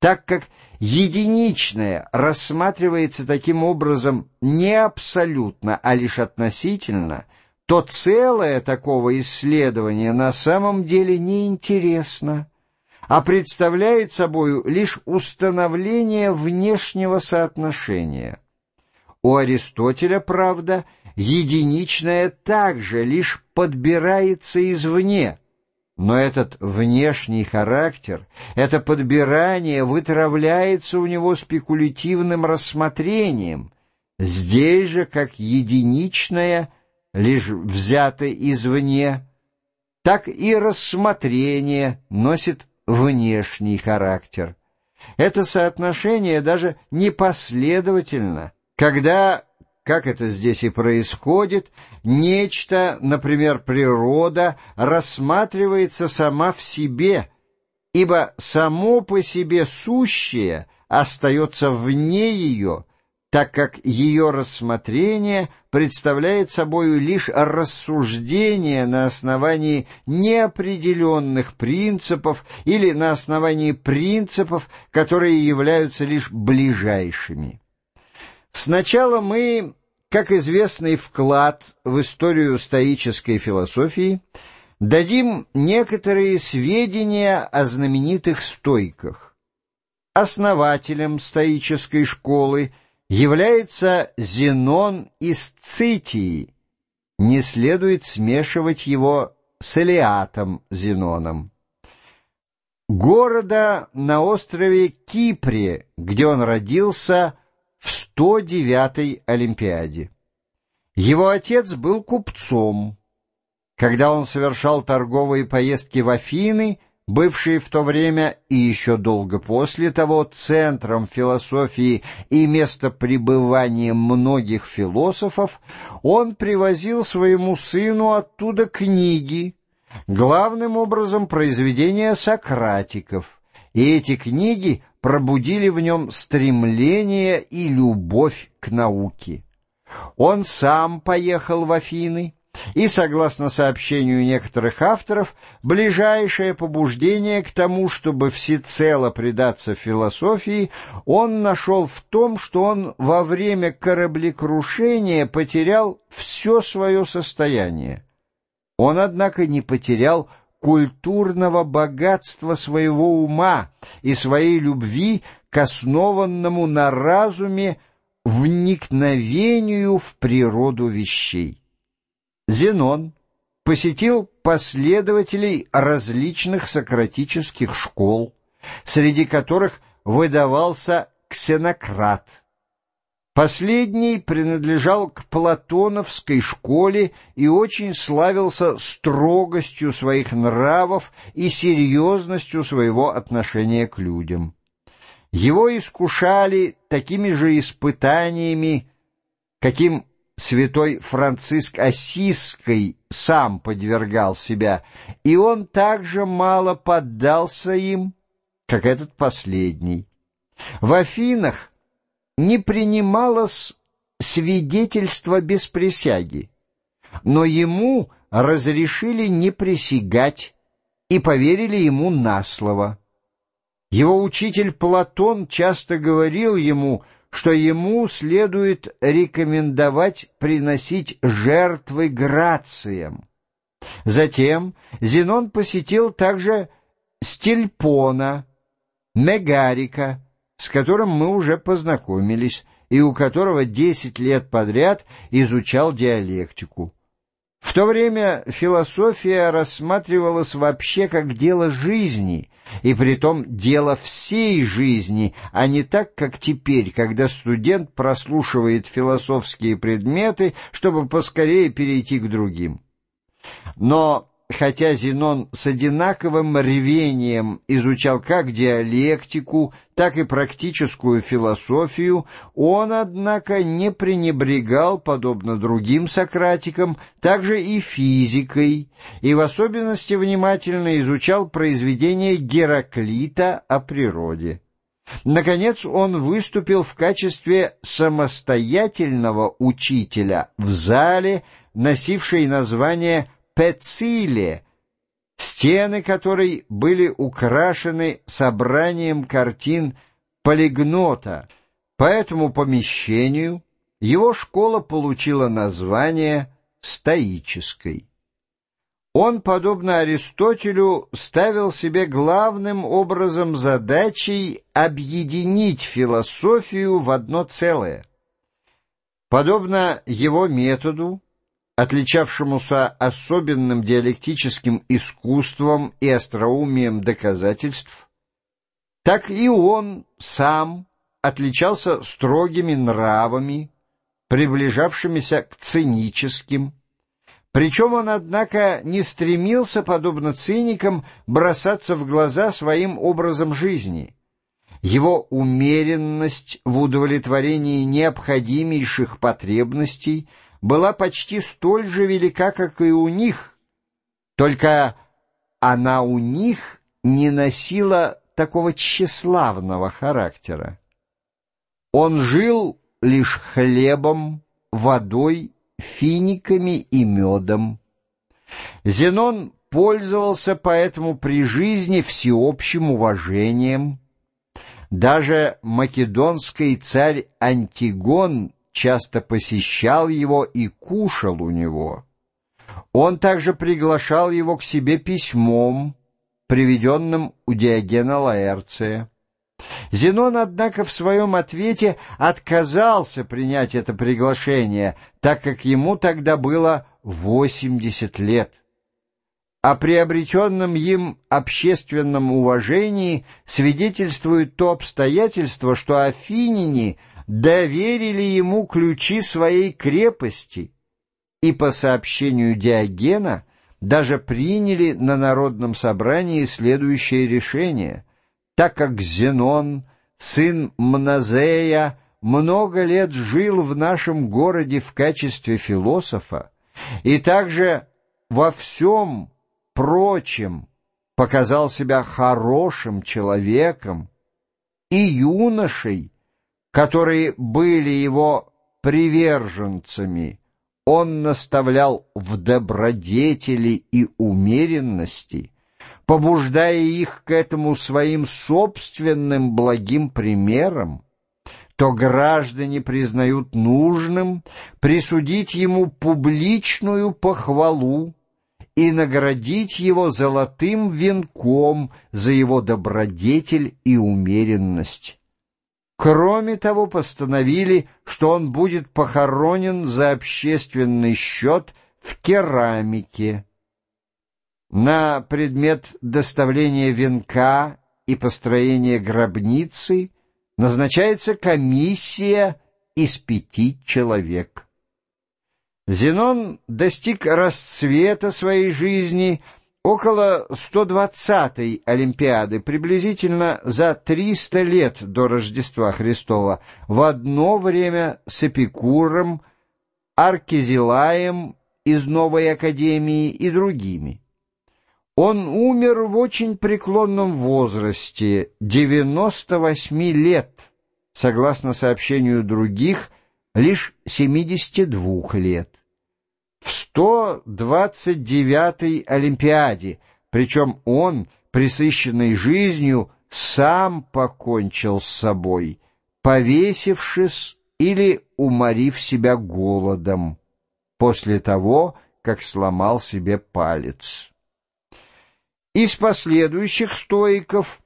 Так как единичное рассматривается таким образом не абсолютно, а лишь относительно, то целое такого исследования на самом деле неинтересно, а представляет собою лишь установление внешнего соотношения. У Аристотеля, правда, единичное также лишь подбирается извне, но этот внешний характер, это подбирание вытравляется у него спекулятивным рассмотрением. Здесь же, как единичное, лишь взято извне, так и рассмотрение носит внешний характер. Это соотношение даже непоследовательно, когда как это здесь и происходит, нечто, например, природа, рассматривается сама в себе, ибо само по себе сущее остается вне ее, так как ее рассмотрение представляет собою лишь рассуждение на основании неопределенных принципов или на основании принципов, которые являются лишь ближайшими. Сначала мы как известный вклад в историю стоической философии, дадим некоторые сведения о знаменитых стойках. Основателем стоической школы является Зенон из Цитии. Не следует смешивать его с Элиатом Зеноном. Города на острове Кипре, где он родился, в 109-й Олимпиаде. Его отец был купцом. Когда он совершал торговые поездки в Афины, бывшие в то время и еще долго после того центром философии и место пребывания многих философов, он привозил своему сыну оттуда книги, главным образом произведения сократиков, и эти книги пробудили в нем стремление и любовь к науке. Он сам поехал в Афины, и, согласно сообщению некоторых авторов, ближайшее побуждение к тому, чтобы всецело предаться философии, он нашел в том, что он во время кораблекрушения потерял все свое состояние. Он, однако, не потерял культурного богатства своего ума и своей любви к основанному на разуме вникновению в природу вещей. Зенон посетил последователей различных сократических школ, среди которых выдавался ксенократ – Последний принадлежал к платоновской школе и очень славился строгостью своих нравов и серьезностью своего отношения к людям. Его искушали такими же испытаниями, каким святой Франциск Осиской сам подвергал себя, и он также мало поддался им, как этот последний. В Афинах не принималось свидетельство без присяги, но ему разрешили не присягать и поверили ему на слово. Его учитель Платон часто говорил ему, что ему следует рекомендовать приносить жертвы грациям. Затем Зенон посетил также Стильпона, Мегарика, с которым мы уже познакомились и у которого десять лет подряд изучал диалектику. В то время философия рассматривалась вообще как дело жизни, и притом дело всей жизни, а не так, как теперь, когда студент прослушивает философские предметы, чтобы поскорее перейти к другим. Но хотя Зенон с одинаковым ревением изучал как диалектику, так и практическую философию, он, однако, не пренебрегал, подобно другим сократикам, также и физикой, и в особенности внимательно изучал произведения Гераклита о природе. Наконец, он выступил в качестве самостоятельного учителя в зале, носившей название «Пециле», стены которой были украшены собранием картин полигнота. По этому помещению его школа получила название «стоической». Он, подобно Аристотелю, ставил себе главным образом задачей объединить философию в одно целое. Подобно его методу, отличавшемуся особенным диалектическим искусством и остроумием доказательств, так и он сам отличался строгими нравами, приближавшимися к циническим, причем он, однако, не стремился, подобно циникам, бросаться в глаза своим образом жизни. Его умеренность в удовлетворении необходимейших потребностей была почти столь же велика, как и у них, только она у них не носила такого тщеславного характера. Он жил лишь хлебом, водой финиками и медом. Зенон пользовался поэтому при жизни всеобщим уважением. Даже македонский царь Антигон часто посещал его и кушал у него. Он также приглашал его к себе письмом, приведенным у Диогена Лаэрция. Зенон, однако, в своем ответе отказался принять это приглашение, так как ему тогда было 80 лет. О приобретенном им общественном уважении свидетельствует то обстоятельство, что афиняне доверили ему ключи своей крепости и, по сообщению Диогена, даже приняли на народном собрании следующее решение — так как Зенон, сын Мназея, много лет жил в нашем городе в качестве философа и также во всем прочем показал себя хорошим человеком и юношей, которые были его приверженцами, он наставлял в добродетели и умеренности, побуждая их к этому своим собственным благим примером, то граждане признают нужным присудить ему публичную похвалу и наградить его золотым венком за его добродетель и умеренность. Кроме того, постановили, что он будет похоронен за общественный счет в керамике, на предмет доставления венка и построения гробницы назначается комиссия из пяти человек. Зенон достиг расцвета своей жизни около 120-й Олимпиады, приблизительно за 300 лет до Рождества Христова, в одно время с Эпикуром, Аркизилаем из Новой Академии и другими. Он умер в очень преклонном возрасте, 98 лет, согласно сообщению других, лишь 72 лет. В 129-й Олимпиаде, причем он, присыщенный жизнью, сам покончил с собой, повесившись или уморив себя голодом, после того, как сломал себе палец. Из последующих стоиков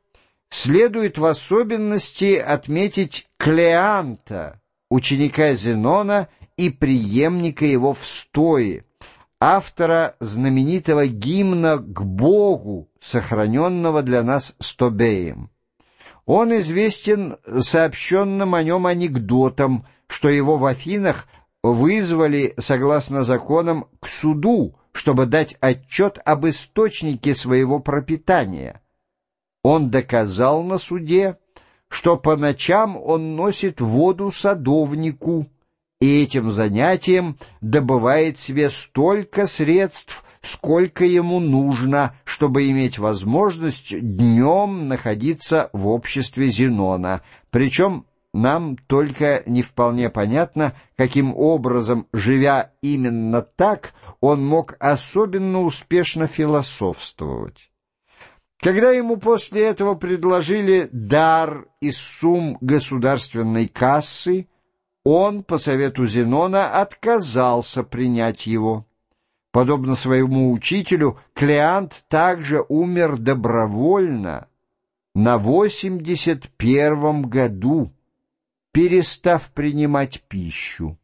следует в особенности отметить Клеанта, ученика Зенона и преемника его в стое, автора знаменитого гимна к Богу, сохраненного для нас Стобеем. Он известен сообщенным о нем анекдотом, что его в Афинах вызвали, согласно законам, к суду, чтобы дать отчет об источнике своего пропитания. Он доказал на суде, что по ночам он носит воду садовнику и этим занятием добывает себе столько средств, сколько ему нужно, чтобы иметь возможность днем находиться в обществе Зенона, причем нам только не вполне понятно, каким образом, живя именно так, он мог особенно успешно философствовать. Когда ему после этого предложили дар из сумм государственной кассы, он, по совету Зенона, отказался принять его. Подобно своему учителю, Клеант также умер добровольно на 81 году, перестав принимать пищу.